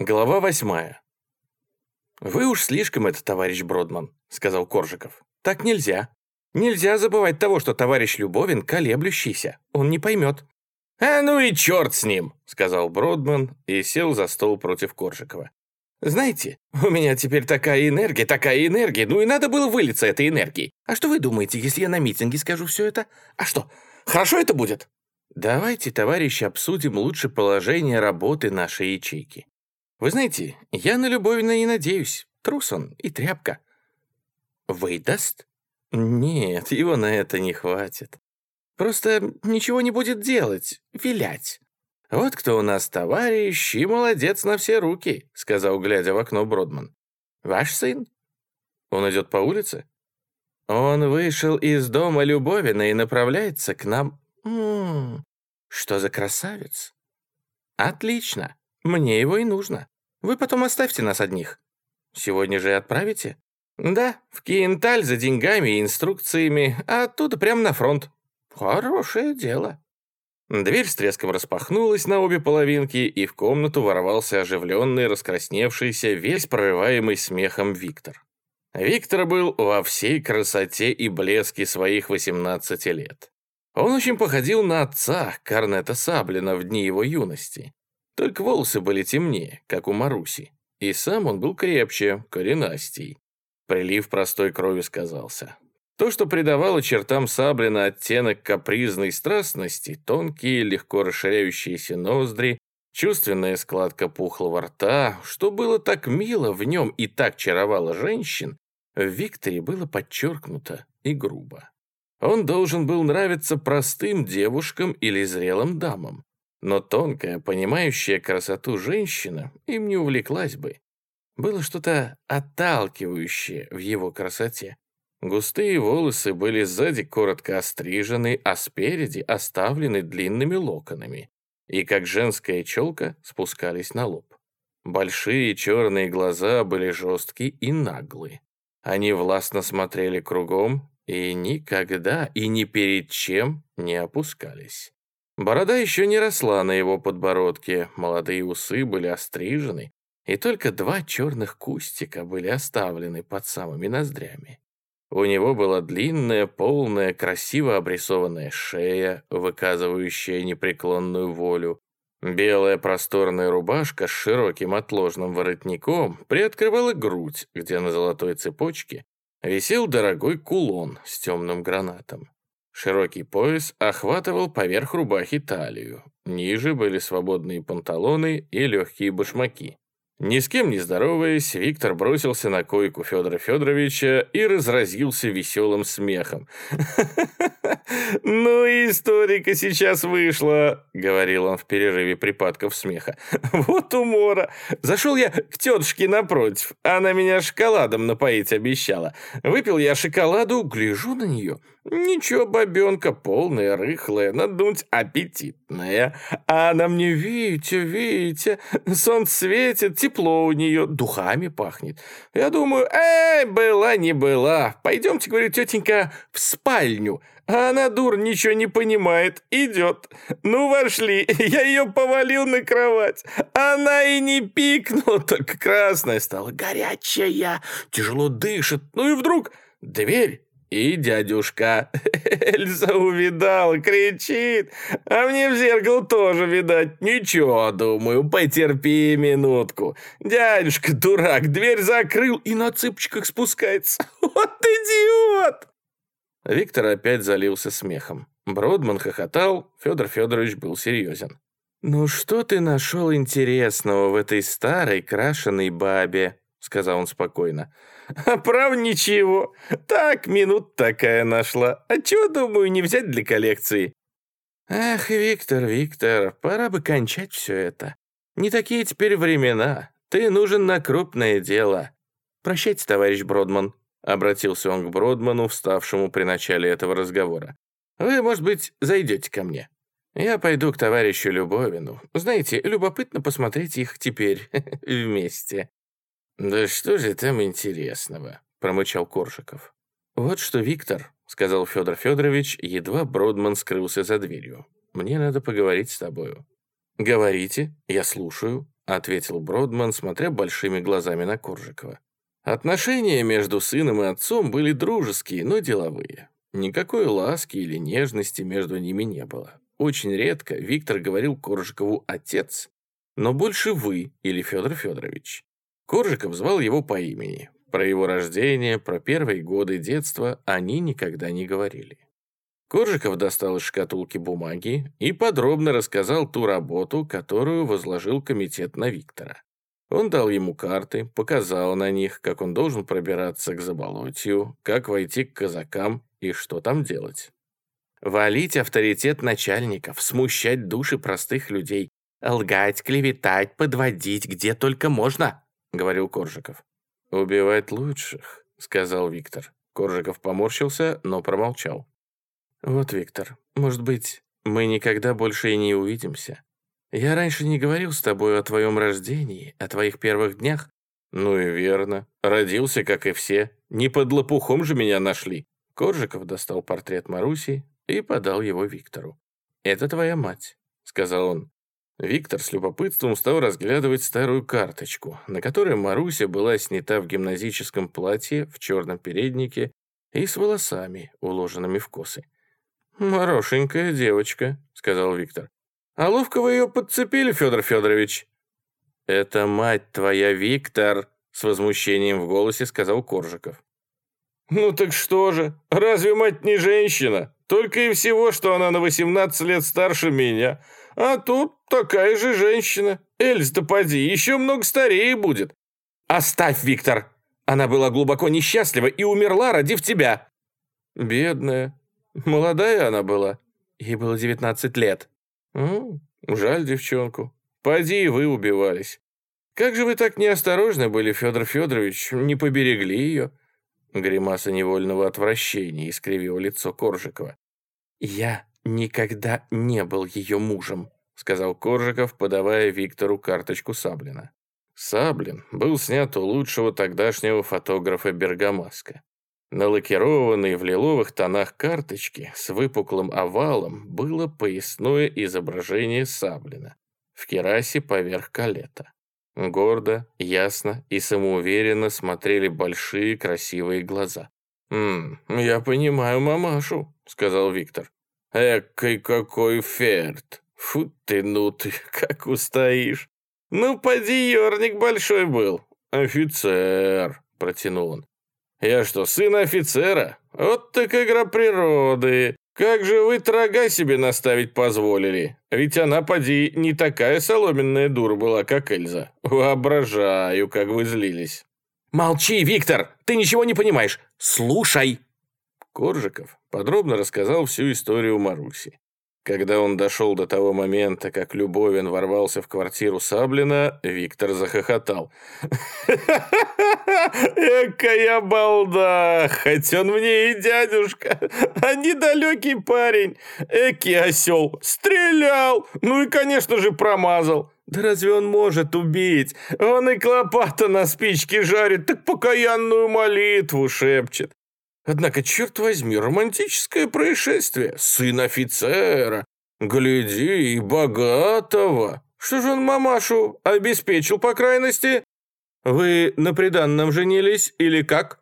Глава восьмая. «Вы уж слишком это, товарищ Бродман», — сказал Коржиков. «Так нельзя. Нельзя забывать того, что товарищ Любовин колеблющийся. Он не поймет». «А ну и черт с ним», — сказал Бродман и сел за стол против Коржикова. «Знаете, у меня теперь такая энергия, такая энергия, ну и надо было вылиться этой энергией. А что вы думаете, если я на митинге скажу все это? А что, хорошо это будет?» «Давайте, товарищи, обсудим лучше положение работы нашей ячейки. Вы знаете, я на Любовина не надеюсь. Трус он и тряпка. Выдаст? Нет, его на это не хватит. Просто ничего не будет делать, вилять. Вот кто у нас товарищ и молодец на все руки, сказал, глядя в окно Бродман. Ваш сын? Он идет по улице? Он вышел из дома Любовина и направляется к нам. М -м -м, что за красавец? Отлично. Мне его и нужно. Вы потом оставьте нас одних. Сегодня же отправите? Да, в Киенталь за деньгами и инструкциями, а оттуда прямо на фронт. Хорошее дело. Дверь с треском распахнулась на обе половинки, и в комнату ворвался оживленный, раскрасневшийся, весь прорываемый смехом Виктор. Виктор был во всей красоте и блеске своих 18 лет. Он очень походил на отца Корнета Саблина в дни его юности. Только волосы были темнее, как у Маруси. И сам он был крепче, коренастей. Прилив простой крови сказался. То, что придавало чертам Саблина оттенок капризной страстности, тонкие, легко расширяющиеся ноздри, чувственная складка пухлого рта, что было так мило в нем и так чаровало женщин, в Викторе было подчеркнуто и грубо. Он должен был нравиться простым девушкам или зрелым дамам, но тонкая, понимающая красоту женщина им не увлеклась бы. Было что-то отталкивающее в его красоте. Густые волосы были сзади коротко острижены, а спереди оставлены длинными локонами, и как женская челка спускались на лоб. Большие черные глаза были жесткие и наглые. Они властно смотрели кругом и никогда и ни перед чем не опускались. Борода еще не росла на его подбородке, молодые усы были острижены, и только два черных кустика были оставлены под самыми ноздрями. У него была длинная, полная, красиво обрисованная шея, выказывающая непреклонную волю. Белая просторная рубашка с широким отложным воротником приоткрывала грудь, где на золотой цепочке висел дорогой кулон с темным гранатом. Широкий пояс охватывал поверх рубахи талию. Ниже были свободные панталоны и легкие башмаки. Ни с кем не здороваясь, Виктор бросился на койку Федора Федоровича и разразился веселым смехом. «Ну и историка сейчас вышла», — говорил он в перерыве припадков смеха. «Вот умора. Зашел я к тетушке напротив. Она меня шоколадом напоить обещала. Выпил я шоколаду, гляжу на нее. Ничего, бабенка полная, рыхлая, надо думать, аппетитная. А она мне, видите, видите, солнце светит, тепло у нее, духами пахнет. Я думаю, эй, была не была. Пойдемте, говорю, тетенька, в спальню. А она, дур, ничего не понимает, идет. Ну, вошли, я ее повалил на кровать. Она и не пикнула, только красная стала, горячая, тяжело дышит. Ну и вдруг дверь и дядюшка Эльза увидал, кричит. А мне в зеркало тоже видать. Ничего, думаю, потерпи минутку. Дядюшка, дурак, дверь закрыл и на цыпочках спускается. Вот идиот! Виктор опять залился смехом. Бродман хохотал, Федор Федорович был серьезен. «Ну что ты нашел интересного в этой старой крашеной бабе?» — сказал он спокойно. «А прав ничего. Так, минут такая нашла. А чего, думаю, не взять для коллекции?» «Ах, Виктор, Виктор, пора бы кончать все это. Не такие теперь времена. Ты нужен на крупное дело. Прощайте, товарищ Бродман», — обратился он к Бродману, вставшему при начале этого разговора. «Вы, может быть, зайдете ко мне?» «Я пойду к товарищу Любовину. Знаете, любопытно посмотреть их теперь вместе». «Да что же там интересного?» — промычал Коржиков. «Вот что, Виктор», — сказал Федор Федорович, едва Бродман скрылся за дверью. «Мне надо поговорить с тобою». «Говорите, я слушаю», — ответил Бродман, смотря большими глазами на Коржикова. Отношения между сыном и отцом были дружеские, но деловые. Никакой ласки или нежности между ними не было. Очень редко Виктор говорил Коржикову «отец», но больше «вы» или Федор Федорович. Коржиков звал его по имени. Про его рождение, про первые годы детства они никогда не говорили. Коржиков достал из шкатулки бумаги и подробно рассказал ту работу, которую возложил комитет на Виктора. Он дал ему карты, показал на них, как он должен пробираться к заболотью, как войти к казакам и что там делать. Валить авторитет начальников, смущать души простых людей, лгать, клеветать, подводить, где только можно, говорил Коржиков. «Убивать лучших», — сказал Виктор. Коржиков поморщился, но промолчал. «Вот, Виктор, может быть, мы никогда больше и не увидимся. Я раньше не говорил с тобой о твоем рождении, о твоих первых днях». «Ну и верно. Родился, как и все. Не под лопухом же меня нашли». Коржиков достал портрет Маруси и подал его Виктору. «Это твоя мать», — сказал он. Виктор с любопытством стал разглядывать старую карточку, на которой Маруся была снята в гимназическом платье, в черном переднике и с волосами, уложенными в косы. «Хорошенькая девочка», — сказал Виктор. «А ловко вы ее подцепили, Федор Федорович?» «Это мать твоя, Виктор», — с возмущением в голосе сказал Коржиков. «Ну так что же, разве мать не женщина? Только и всего, что она на 18 лет старше меня. А тут такая же женщина. Эльза-то поди, еще много старее будет». «Оставь, Виктор! Она была глубоко несчастлива и умерла, родив тебя». «Бедная, Молодая она была. Ей было 19 лет. Ну, жаль девчонку. Поди вы убивались. Как же вы так неосторожны были, Федор Федорович, не поберегли ее?» Гримаса невольного отвращения искривила лицо Коржикова. «Я никогда не был ее мужем», — сказал Коржиков, подавая Виктору карточку Саблина. Саблин был снят у лучшего тогдашнего фотографа Бергамаска. На лакированной в лиловых тонах карточке с выпуклым овалом было поясное изображение Саблина в керасе поверх калета. Гордо, ясно и самоуверенно смотрели большие красивые глаза. «М я понимаю мамашу», — сказал Виктор. «Экой какой ферт! Фу ты, ну ты, как устоишь! Ну, поди, ерник большой был!» «Офицер!» — протянул он. «Я что, сын офицера? Вот так игра природы. Как же вы трога себе наставить позволили? Ведь она, поди, не такая соломенная дура была, как Эльза. Воображаю, как вы злились». «Молчи, Виктор! Ты ничего не понимаешь! Слушай!» Коржиков подробно рассказал всю историю Маруси. Когда он дошел до того момента, как Любовин ворвался в квартиру Саблина, Виктор захохотал. «Экая балда! Хоть он мне и дядюшка, а недалекий парень! Эки осел! Стрелял! Ну и, конечно же, промазал!» Да разве он может убить? Он и клопата на спичке жарит, так покаянную молитву шепчет. Однако, черт возьми, романтическое происшествие. Сын офицера. Гляди, и богатого. Что же он мамашу обеспечил, по крайности? Вы на приданном женились или как?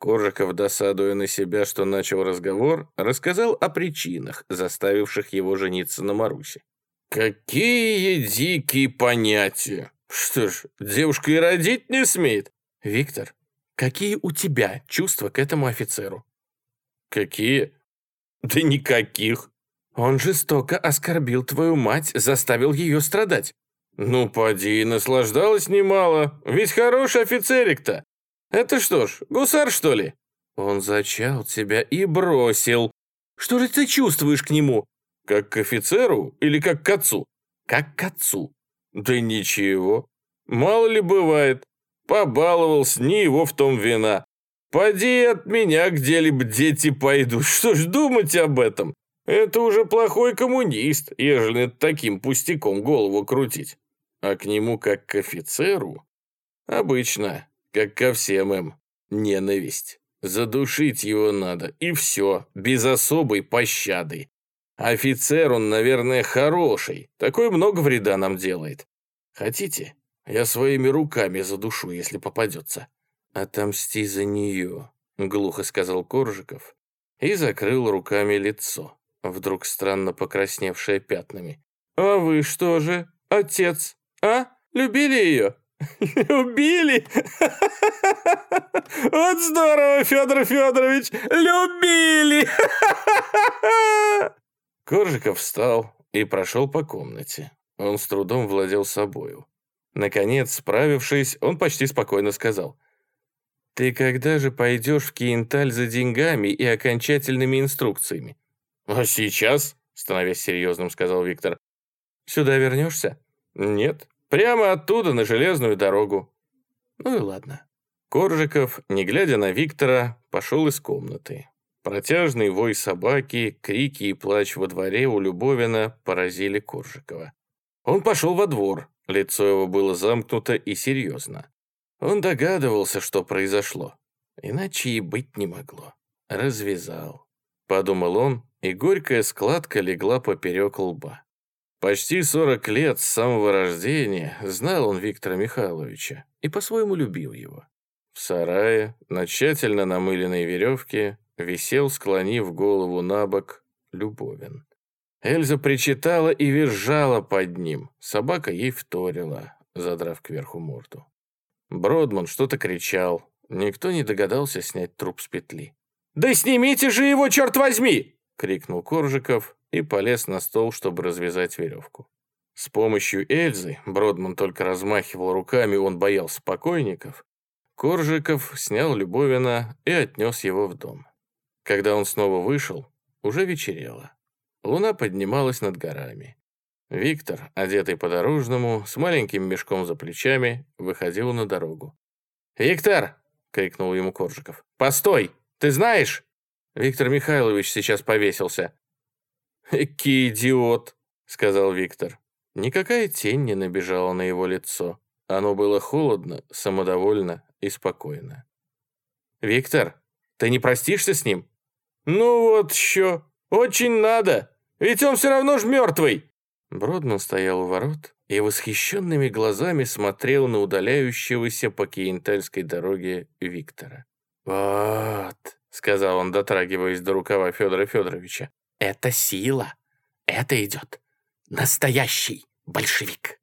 Коржиков, досадуя на себя, что начал разговор, рассказал о причинах, заставивших его жениться на Марусе. «Какие дикие понятия! Что ж, девушка и родить не смеет!» «Виктор, Какие у тебя чувства к этому офицеру? Какие? Да никаких. Он жестоко оскорбил твою мать, заставил ее страдать. Ну, поди, наслаждалась немало. Ведь хороший офицерик-то. Это что ж, гусар, что ли? Он зачал тебя и бросил. Что же ты чувствуешь к нему? Как к офицеру или как к отцу? Как к отцу. Да ничего. Мало ли бывает. Побаловался, не его в том вина. Поди от меня где-либо дети пойдут. Что ж думать об этом? Это уже плохой коммунист, ежели таким пустяком голову крутить. А к нему, как к офицеру, обычно, как ко всем им, ненависть. Задушить его надо, и все, без особой пощады. Офицер он, наверное, хороший, такой много вреда нам делает. Хотите? Я своими руками задушу, если попадется». «Отомсти за нее», — глухо сказал Коржиков и закрыл руками лицо, вдруг странно покрасневшее пятнами. «А вы что же, отец, а? Любили ее?» «Любили? Вот здорово, Федор Федорович! Любили!» Коржиков встал и прошел по комнате. Он с трудом владел собою. Наконец, справившись, он почти спокойно сказал. «Ты когда же пойдешь в Киенталь за деньгами и окончательными инструкциями?» «А сейчас?» — становясь серьезным, сказал Виктор. «Сюда вернешься?» «Нет, прямо оттуда на железную дорогу». «Ну и ладно». Коржиков, не глядя на Виктора, пошел из комнаты. Протяжный вой собаки, крики и плач во дворе у Любовина поразили Коржикова. Он пошел во двор, лицо его было замкнуто и серьезно. Он догадывался, что произошло. Иначе и быть не могло. Развязал. Подумал он, и горькая складка легла поперек лба. Почти сорок лет с самого рождения знал он Виктора Михайловича и по-своему любил его. В сарае, на тщательно намыленной веревке, висел, склонив голову на бок, Любовин. Эльза причитала и визжала под ним. Собака ей вторила, задрав кверху морду. Бродман что-то кричал. Никто не догадался снять труп с петли. «Да снимите же его, черт возьми!» — крикнул Коржиков и полез на стол, чтобы развязать веревку. С помощью Эльзы, Бродман только размахивал руками, он боялся покойников, Коржиков снял Любовина и отнес его в дом. Когда он снова вышел, уже вечерело. Луна поднималась над горами. Виктор, одетый по-дорожному, с маленьким мешком за плечами, выходил на дорогу. «Виктор!» — крикнул ему Коржиков. «Постой! Ты знаешь?» Виктор Михайлович сейчас повесился. «Экий идиот!» — сказал Виктор. Никакая тень не набежала на его лицо. Оно было холодно, самодовольно и спокойно. «Виктор, ты не простишься с ним?» «Ну вот еще, очень надо!» Ведь он все равно ж мертвый!» Бродман стоял у ворот и восхищенными глазами смотрел на удаляющегося по Киентальской дороге Виктора. «Вот», — сказал он, дотрагиваясь до рукава Федора Федоровича, — «это сила. Это идет. Настоящий большевик».